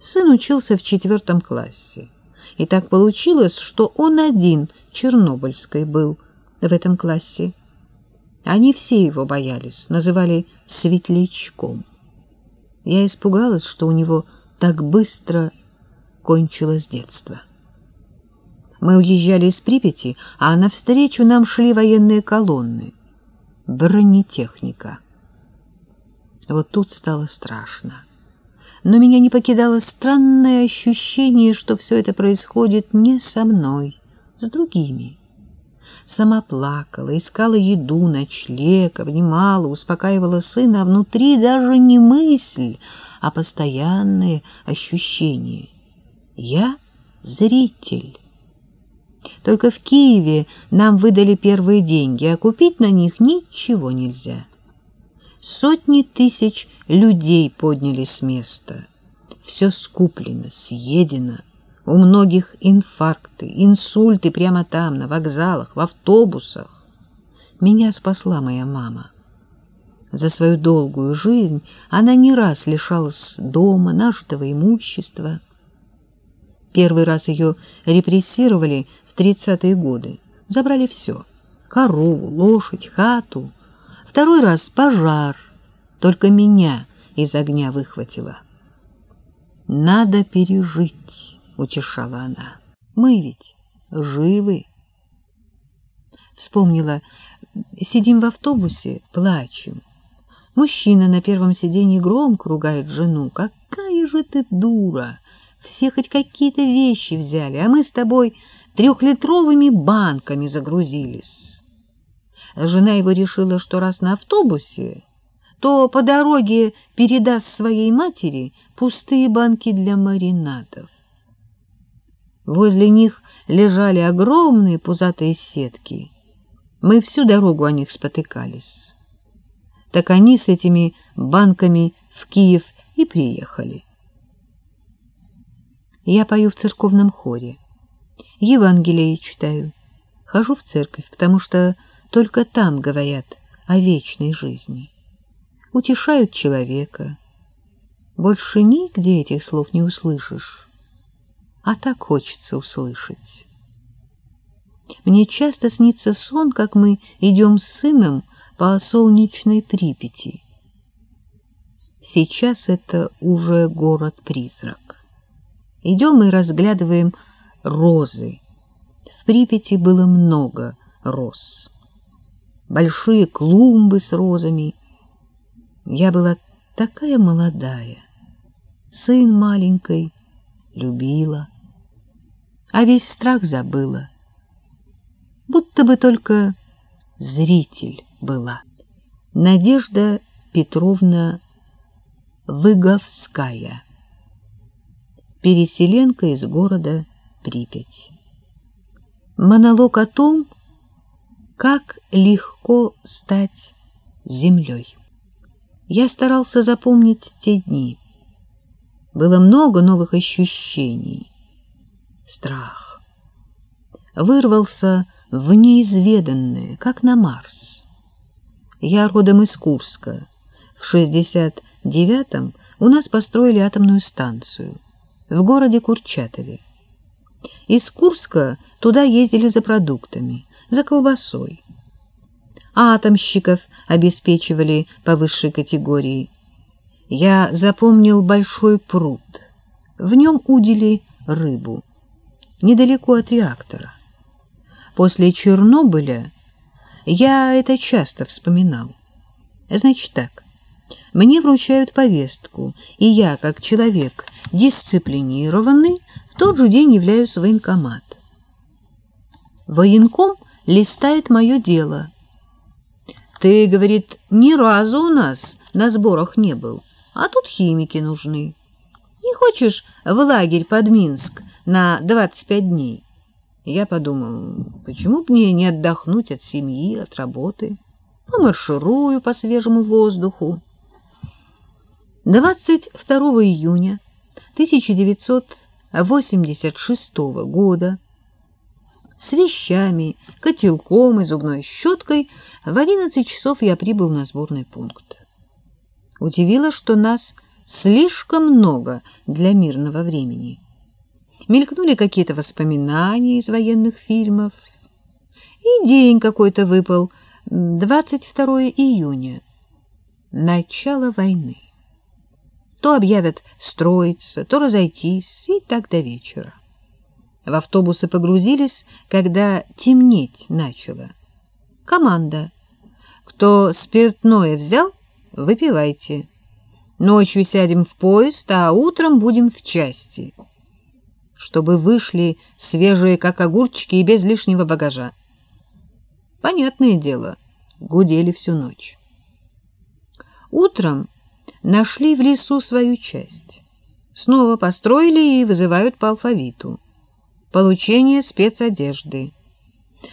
Сын учился в четвертом классе. И так получилось, что он один Чернобыльской был в этом классе. Они все его боялись, называли светлячком. Я испугалась, что у него так быстро кончилось детство. Мы уезжали из Припяти, а навстречу нам шли военные колонны. Бронетехника. Вот тут стало страшно. Но меня не покидало странное ощущение, что все это происходит не со мной, с другими. Сама плакала, искала еду, ночлег, обнимала, успокаивала сына, а внутри даже не мысль, а постоянное ощущение. Я зритель. Только в Киеве нам выдали первые деньги, а купить на них ничего нельзя. Сотни тысяч людей поднялись с места. Все скуплено, съедено. У многих инфаркты, инсульты прямо там, на вокзалах, в автобусах. Меня спасла моя мама. За свою долгую жизнь она не раз лишалась дома, нажитого имущества. Первый раз ее репрессировали в тридцатые годы. Забрали все — корову, лошадь, хату. Второй раз пожар, только меня из огня выхватило. «Надо пережить», — утешала она. «Мы ведь живы». Вспомнила, сидим в автобусе, плачем. Мужчина на первом сиденье громко ругает жену. «Какая же ты дура! Все хоть какие-то вещи взяли, а мы с тобой трехлитровыми банками загрузились». Жена его решила, что раз на автобусе, то по дороге передаст своей матери пустые банки для маринадов. Возле них лежали огромные пузатые сетки. Мы всю дорогу о них спотыкались. Так они с этими банками в Киев и приехали. Я пою в церковном хоре. Евангелие читаю. Хожу в церковь, потому что только там говорят о вечной жизни утешают человека. Больше нигде этих слов не услышишь, а так хочется услышать. Мне часто снится сон, как мы идем с сыном по солнечной Припяти. Сейчас это уже город-призрак. Идем и разглядываем розы. В Припяти было много роз. Большие клумбы с розами, я была такая молодая, сын маленькой, любила, а весь страх забыла, будто бы только зритель была. Надежда Петровна Выговская, переселенка из города Припять. Монолог о том, как легко стать землей. Я старался запомнить те дни. Было много новых ощущений. Страх. Вырвался в неизведанное, как на Марс. Я родом из Курска. В 69-м у нас построили атомную станцию в городе Курчатове. Из Курска туда ездили за продуктами, за колбасой атомщиков обеспечивали по высшей категории. Я запомнил большой пруд. В нем удили рыбу. Недалеко от реактора. После Чернобыля я это часто вспоминал. Значит так, мне вручают повестку, и я, как человек дисциплинированный, тот же день являюсь в военкомат. Военком листает мое дело — ты, говорит, ни разу у нас на сборах не был, а тут химики нужны. Не хочешь в лагерь под Минск на 25 дней? Я подумал, почему бы мне не отдохнуть от семьи, от работы? Помарширую по свежему воздуху. 22 июня 1986 года с вещами, котелком и зубной щеткой в одиннадцать часов я прибыл на сборный пункт. Удивило, что нас слишком много для мирного времени. Мелькнули какие-то воспоминания из военных фильмов. И день какой-то выпал, 22 июня, начало войны. То объявят строиться, то разойтись, и так до вечера. В автобусы погрузились, когда темнеть начало. Команда. Кто спиртное взял, выпивайте. Ночью сядем в поезд, а утром будем в части. Чтобы вышли свежие, как огурчики, и без лишнего багажа. Понятное дело, гудели всю ночь. Утром нашли в лесу свою часть. Снова построили и вызывают по алфавиту. Получение спецодежды.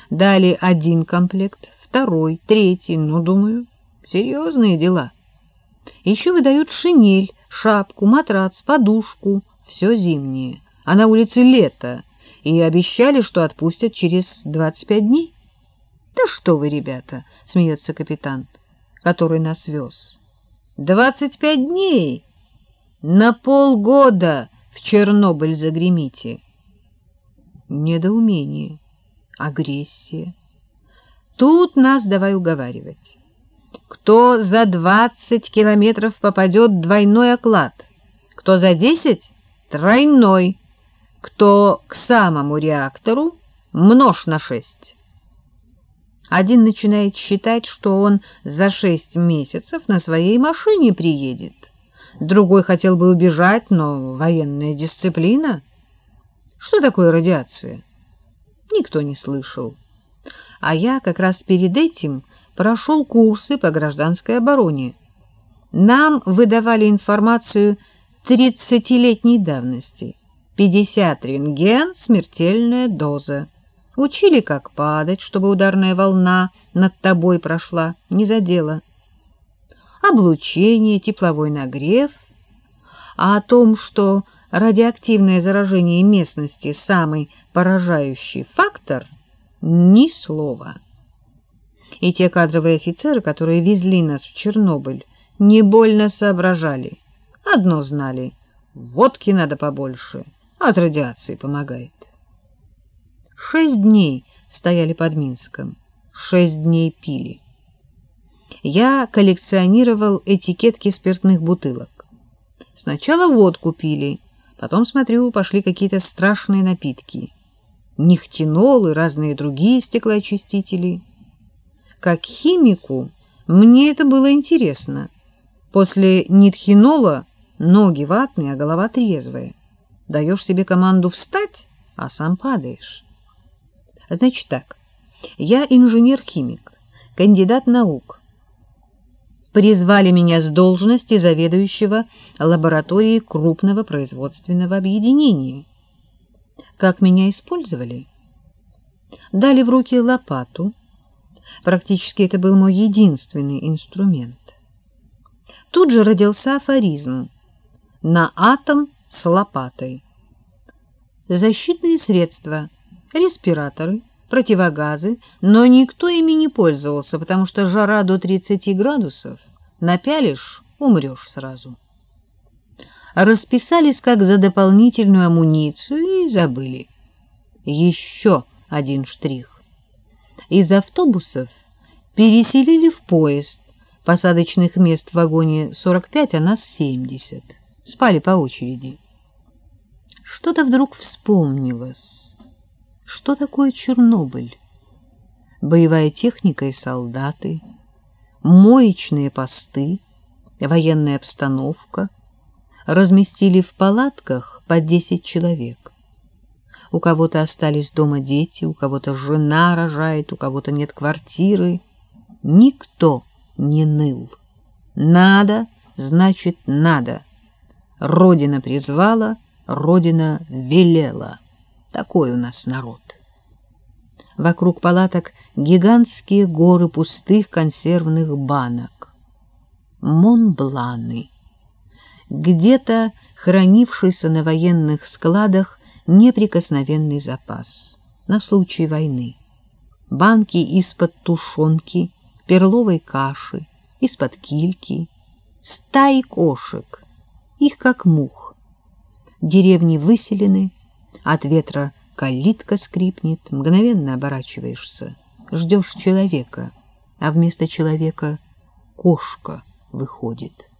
Дали один комплект, второй, третий, ну, думаю, серьезные дела. Еще выдают шинель, шапку, матрац, подушку, все зимнее. А на улице лето, и обещали, что отпустят через 25 дней. «Да что вы, ребята!» — смеется капитан, который нас вез. «Двадцать пять дней! На полгода в Чернобыль загремите!» Недоумение, агрессия. Тут нас давай уговаривать. Кто за двадцать километров попадет — двойной оклад. Кто за десять — тройной. Кто к самому реактору — множь на шесть. Один начинает считать, что он за шесть месяцев на своей машине приедет. Другой хотел бы убежать, но военная дисциплина. Что такое радиация? Никто не слышал. А я как раз перед этим прошел курсы по гражданской обороне. Нам выдавали информацию тридцатилетней давности. 50 рентген, смертельная доза. Учили, как падать, чтобы ударная волна над тобой прошла, не задела. Облучение, тепловой нагрев. А о том, что радиоактивное заражение местности — самый поражающий фактор, ни слова. И те кадровые офицеры, которые везли нас в Чернобыль, не больно соображали. Одно знали — водки надо побольше, от радиации помогает. Шесть дней стояли под Минском, шесть дней пили. Я коллекционировал этикетки спиртных бутылок. Сначала водку пили, потом, смотрю, пошли какие-то страшные напитки. Нихтинол и разные другие стеклоочистители. Как химику мне это было интересно. После нитхинола ноги ватные, а голова трезвая. Даешь себе команду встать, а сам падаешь. Значит так, я инженер-химик, кандидат наук. Призвали меня с должности заведующего лабораторией крупного производственного объединения. Как меня использовали? Дали в руки лопату. Практически это был мой единственный инструмент. Тут же родился афоризм «На атом с лопатой». Защитные средства – респираторы, противогазы, но никто ими не пользовался, потому что жара до 30 градусов, напялишь — умрешь сразу. Расписались как за дополнительную амуницию и забыли. Еще один штрих. Из автобусов переселили в поезд, посадочных мест в вагоне 45, а нас 70. Спали по очереди. Что-то вдруг вспомнилось. Что такое Чернобыль? Боевая техника и солдаты, моечные посты, военная обстановка. Разместили в палатках по десять человек. У кого-то остались дома дети, у кого-то жена рожает, у кого-то нет квартиры. Никто не ныл. Надо, значит, надо. Родина призвала, Родина велела. Такой у нас народ. Вокруг палаток гигантские горы пустых консервных банок. Монбланы. Где-то хранившийся на военных складах неприкосновенный запас на случай войны. Банки из-под тушенки, перловой каши, из-под кильки, стаи кошек. Их как мух. Деревни выселены, от ветра калитка скрипнет, мгновенно оборачиваешься, ждешь человека, а вместо человека кошка выходит.